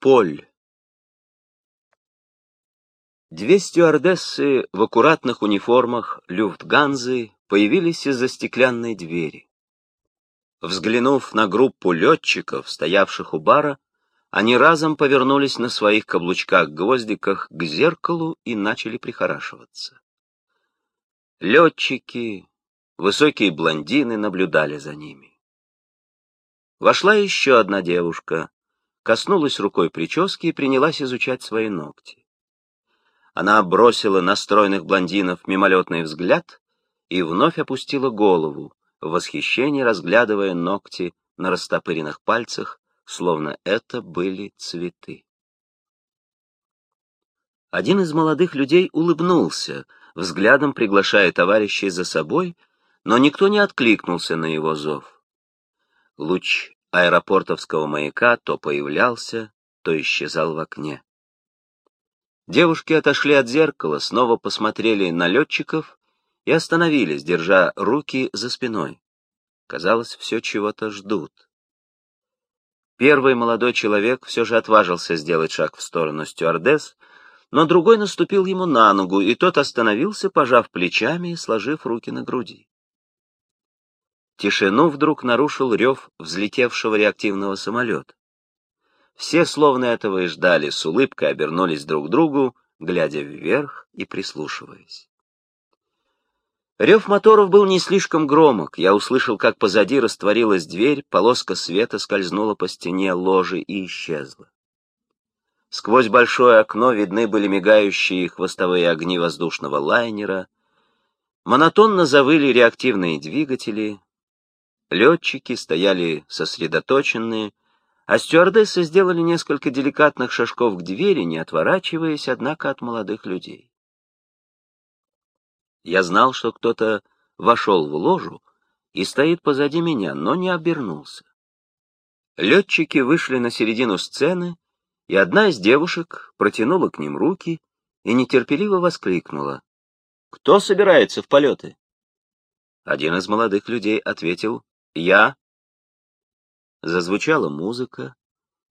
Поль. Две стюардессы в аккуратных униформах Люфтганзы появились из-за стеклянной двери. Взглянув на группу летчиков, стоявших у бара, они разом повернулись на своих каблучках-гвоздиках к зеркалу и начали прихорашиваться. Летчики, высокие блондины наблюдали за ними. Вошла еще одна девушка, коснулась рукой прически и принялась изучать свои ногти. Она бросила на стройных блондинов мимолетный взгляд и вновь опустила голову, в восхищении разглядывая ногти на растопыренных пальцах, словно это были цветы. Один из молодых людей улыбнулся, взглядом приглашая товарищей за собой, но никто не откликнулся на его зов. Луч аэропортовского маяка то появлялся, то исчезал в окне. Девушки отошли от зеркала, снова посмотрели на летчиков и остановились, держа руки за спиной. Казалось, все чего-то ждут. Первый молодой человек все же отважился сделать шаг в сторону стюардесс, но другой наступил ему на ногу, и тот остановился, пожав плечами и сложив руки на груди. Тишину вдруг нарушил рев взлетевшего реактивного самолета. Все словно этого и ждали, с улыбкой обернулись друг к другу, глядя вверх и прислушиваясь. Рев моторов был не слишком громок. Я услышал, как позади растворилась дверь, полоска света скользнула по стене ложи и исчезла. Сквозь большое окно видны были мигающие хвостовые огни воздушного лайнера. Монотонно завыли реактивные двигатели, Летчики стояли сосредоточенные, а стюардессы сделали несколько деликатных шажков к двери, не отворачиваясь, однако, от молодых людей. Я знал, что кто-то вошел в ложу и стоит позади меня, но не обернулся. Летчики вышли на середину сцены, и одна из девушек протянула к ним руки и нетерпеливо воскликнула. «Кто собирается в полеты?» Один из молодых людей ответил я. Зазвучала музыка,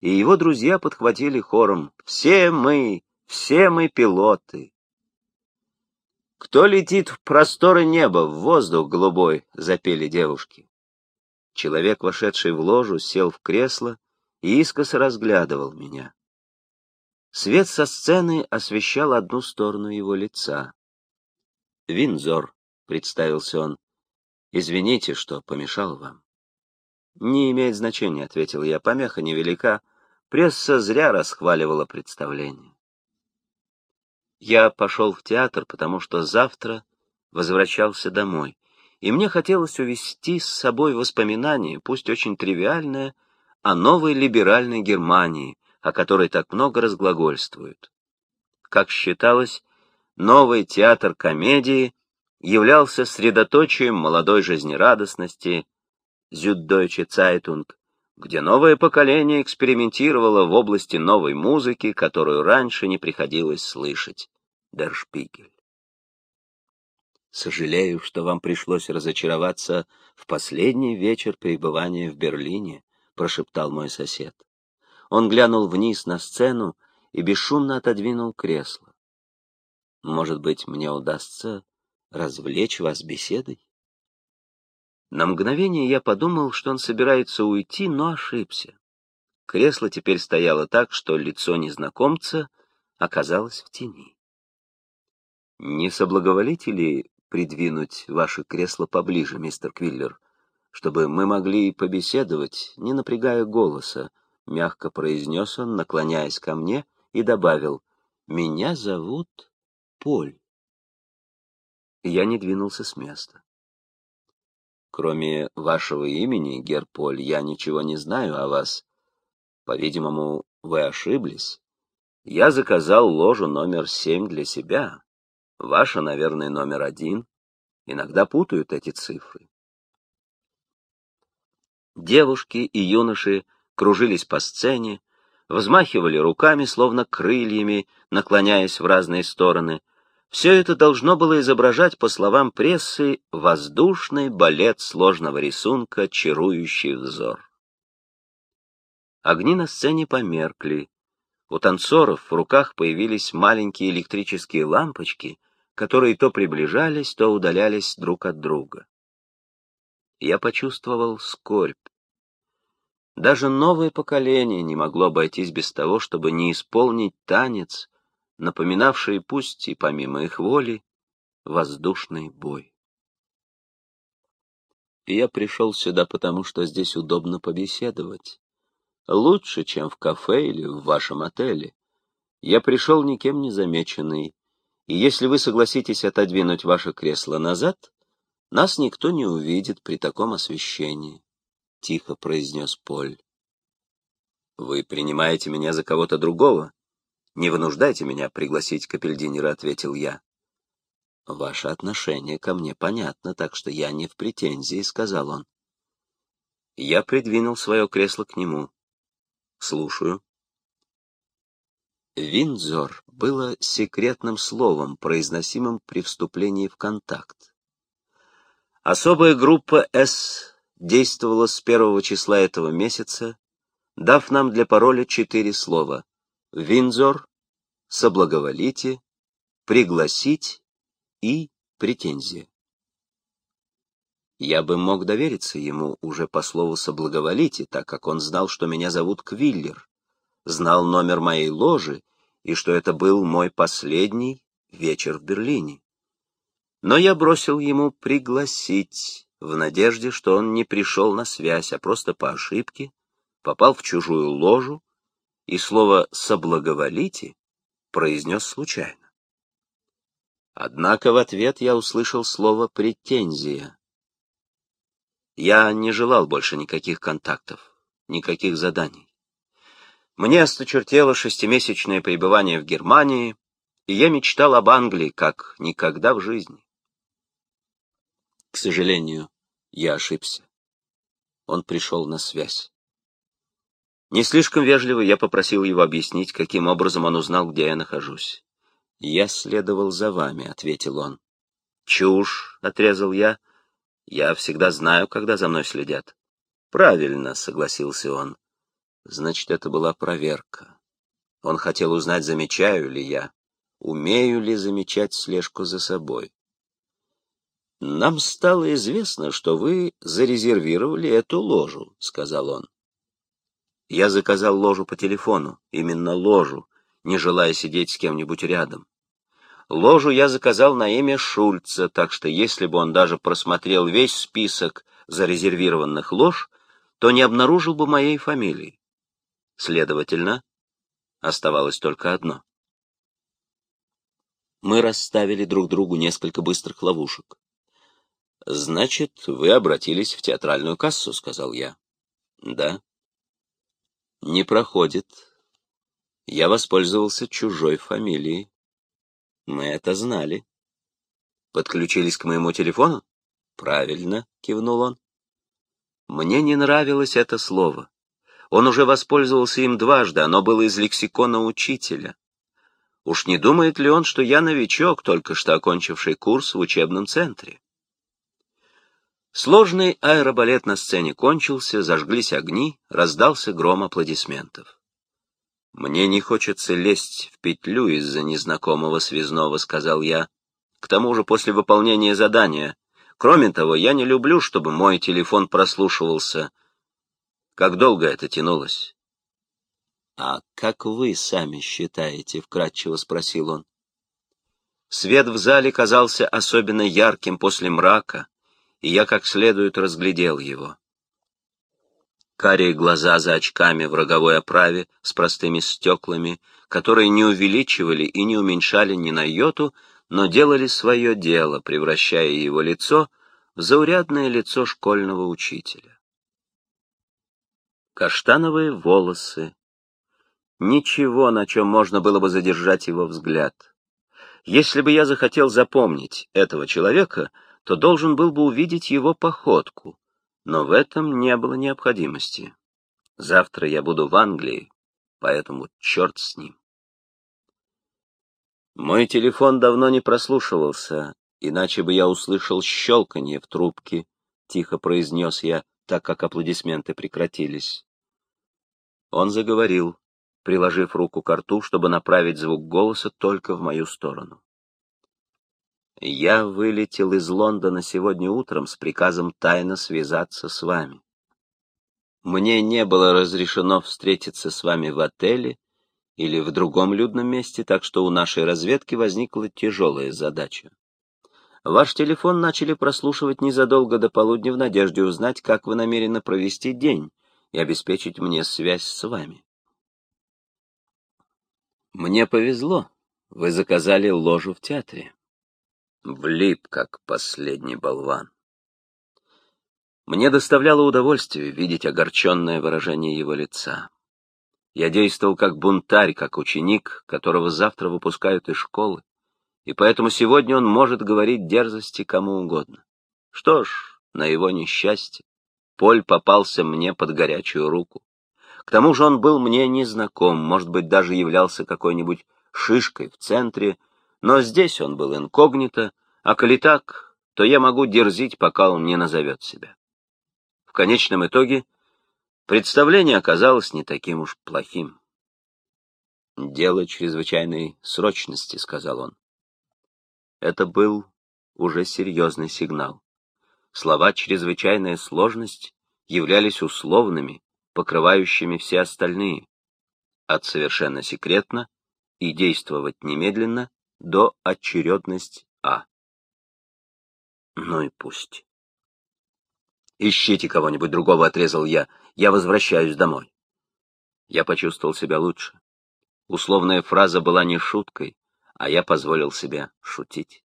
и его друзья подхватили хором «Все мы, все мы пилоты». «Кто летит в просторы неба, в воздух голубой?» — запели девушки. Человек, вошедший в ложу, сел в кресло и искоса разглядывал меня. Свет со сцены освещал одну сторону его лица. «Винзор», — представился он, Извините, что помешал вам. Не имеет значения, ответил я. Помеха невелика. Пресса зря расхваливала представление. Я пошел в театр, потому что завтра возвращался домой, и мне хотелось увести с собой воспоминания, пусть очень тривиальное, о новой либеральной Германии, о которой так много разглагольствуют. Как считалось, новый театр комедии являлся средоточием молодой жизнерадостности Süddeutsche Zeitung, где новое поколение экспериментировало в области новой музыки, которую раньше не приходилось слышать. Spiegel. Сожалею, что вам пришлось разочароваться в последний вечер пребывания в Берлине, прошептал мой сосед. Он глянул вниз на сцену и бесшумно отодвинул кресло. Может быть, мне удастся развлечь вас беседой? На мгновение я подумал, что он собирается уйти, но ошибся. Кресло теперь стояло так, что лицо незнакомца оказалось в тени. «Не соблаговолите ли придвинуть ваше кресло поближе, мистер Квиллер, чтобы мы могли побеседовать, не напрягая голоса?» — мягко произнес он, наклоняясь ко мне, и добавил, «Меня зовут Поль» я не двинулся с места. Кроме вашего имени, Герполь, я ничего не знаю о вас. По-видимому, вы ошиблись. Я заказал ложу номер семь для себя. Ваша, наверное, номер один. Иногда путают эти цифры. Девушки и юноши кружились по сцене, взмахивали руками, словно крыльями, наклоняясь в разные стороны — все это должно было изображать, по словам прессы, воздушный балет сложного рисунка, чарующий взор. Огни на сцене померкли, У танцоров в руках появились маленькие электрические лампочки, которые то приближались, то удалялись друг от друга. Я почувствовал скорбь. Даже новое поколение не могло обойтись без того, чтобы не исполнить танец, напоминавший, пусть и помимо их воли, воздушный бой. Я пришел сюда потому, что здесь удобно побеседовать. Лучше, чем в кафе или в вашем отеле. Я пришел никем не замеченный, и если вы согласитесь отодвинуть ваше кресло назад, нас никто не увидит при таком освещении, — тихо произнес Поль. Вы принимаете меня за кого-то другого? Не вынуждайте меня пригласить капельдинера, — ответил я. Ваше отношение ко мне понятно, так что я не в претензии, — сказал он. Я придвинул свое кресло к нему. Слушаю. Виндзор было секретным словом, произносимым при вступлении в контакт. Особая группа «С» действовала с первого числа этого месяца, дав нам для пароля четыре слова «Виндзор», «Соблаговолите», «Пригласить» и «Претензия». Я бы мог довериться ему уже по слову «соблаговолите», так как он знал, что меня зовут Квиллер, знал номер моей ложи и что это был мой последний вечер в Берлине. Но я бросил ему пригласить, в надежде, что он не пришел на связь, а просто по ошибке попал в чужую ложу и слово «соблаговолите» произнес случайно. Однако в ответ я услышал слово «претензия». Я не желал больше никаких контактов, никаких заданий. Мне осточертело шестимесячное пребывание в Германии, и я мечтал об Англии как никогда в жизни. К сожалению, я ошибся. Он пришел на связь. Не слишком вежливо я попросил его объяснить, каким образом он узнал, где я нахожусь. «Я следовал за вами», — ответил он. «Чушь», — отрезал я. «Я всегда знаю, когда за мной следят». «Правильно», — согласился он. Значит, это была проверка. Он хотел узнать, замечаю ли я, умею ли замечать слежку за собой. «Нам стало известно, что вы зарезервировали эту ложу», — сказал он. Я заказал ложу по телефону, именно ложу, не желая сидеть с кем-нибудь рядом. Ложу я заказал на имя Шульца, так что если бы он даже просмотрел весь список зарезервированных лож, то не обнаружил бы моей фамилии. Следовательно, оставалось только одно. Мы расставили друг другу несколько быстрых ловушек. «Значит, вы обратились в театральную кассу», — сказал я. «Да». «Не проходит. Я воспользовался чужой фамилией. Мы это знали». «Подключились к моему телефону?» «Правильно», — кивнул он. Мне не нравилось это слово. Он уже воспользовался им дважды, оно было из лексикона учителя. Уж не думает ли он, что я новичок, только что окончивший курс в учебном центре? Сложный аэробалет на сцене кончился, зажглись огни, раздался гром аплодисментов. «Мне не хочется лезть в петлю из-за незнакомого связного», — сказал я. «К тому же после выполнения задания. Кроме того, я не люблю, чтобы мой телефон прослушивался как долго это тянулось? — А как вы сами считаете? — вкратчиво спросил он. Свет в зале казался особенно ярким после мрака, и я как следует разглядел его. Карие глаза за очками в роговой оправе с простыми стеклами, которые не увеличивали и не уменьшали ни на йоту, но делали свое дело, превращая его лицо в заурядное лицо школьного учителя каштановые волосы. Ничего, на чем можно было бы задержать его взгляд. Если бы я захотел запомнить этого человека, то должен был бы увидеть его походку, но в этом не было необходимости. Завтра я буду в Англии, поэтому черт с ним. Мой телефон давно не прослушивался, иначе бы я услышал щелканье в трубке, — тихо произнес я, так как аплодисменты прекратились. Он заговорил. приложив руку к рту, чтобы направить звук голоса только в мою сторону. «Я вылетел из Лондона сегодня утром с приказом тайно связаться с вами. Мне не было разрешено встретиться с вами в отеле или в другом людном месте, так что у нашей разведки возникла тяжелая задача. Ваш телефон начали прослушивать незадолго до полудня в надежде узнать, как вы намерены провести день и обеспечить мне связь с вами. Мне повезло. Вы заказали ложу в театре. Влип, как последний болван. Мне доставляло удовольствие видеть огорченное выражение его лица. Я действовал как бунтарь, как ученик, которого завтра выпускают из школы, и поэтому сегодня он может говорить дерзости кому угодно. Что ж, на его несчастье, Поль попался мне под горячую руку. К тому же он был мне незнаком, может быть, даже являлся какой-нибудь шишкой в центре, но здесь он был инкогнито, а коли так, то я могу дерзить, пока он не назовет себя. В конечном итоге представление оказалось не таким уж плохим. «Дело чрезвычайной срочности», — сказал он. Это был уже серьезный сигнал. Слова «чрезвычайная сложность» являлись условными, покрывающими все остальные, от совершенно секретно и действовать немедленно до очередность А. Ну и пусть. «Ищите кого-нибудь другого», — отрезал я. «Я возвращаюсь домой». Я почувствовал себя лучше. Условная фраза была не шуткой, а я позволил себе шутить.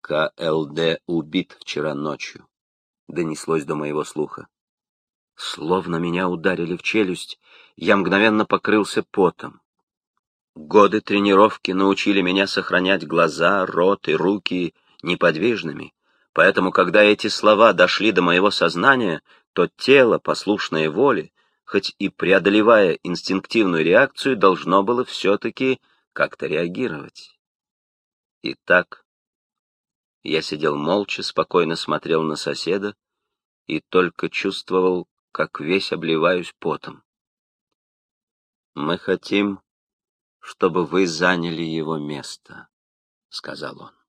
КЛД убит вчера ночью, донеслось до моего слуха. Словно меня ударили в челюсть, я мгновенно покрылся потом. Годы тренировки научили меня сохранять глаза, рот и руки неподвижными, Поэтому, когда эти слова дошли до моего сознания, то тело, послушное воле, хоть и преодолевая инстинктивную реакцию, должно было все-таки как-то реагировать. Итак, я сидел молча, спокойно смотрел на соседа и только чувствовал, как весь обливаюсь потом. «Мы хотим, чтобы вы заняли его место», — сказал он.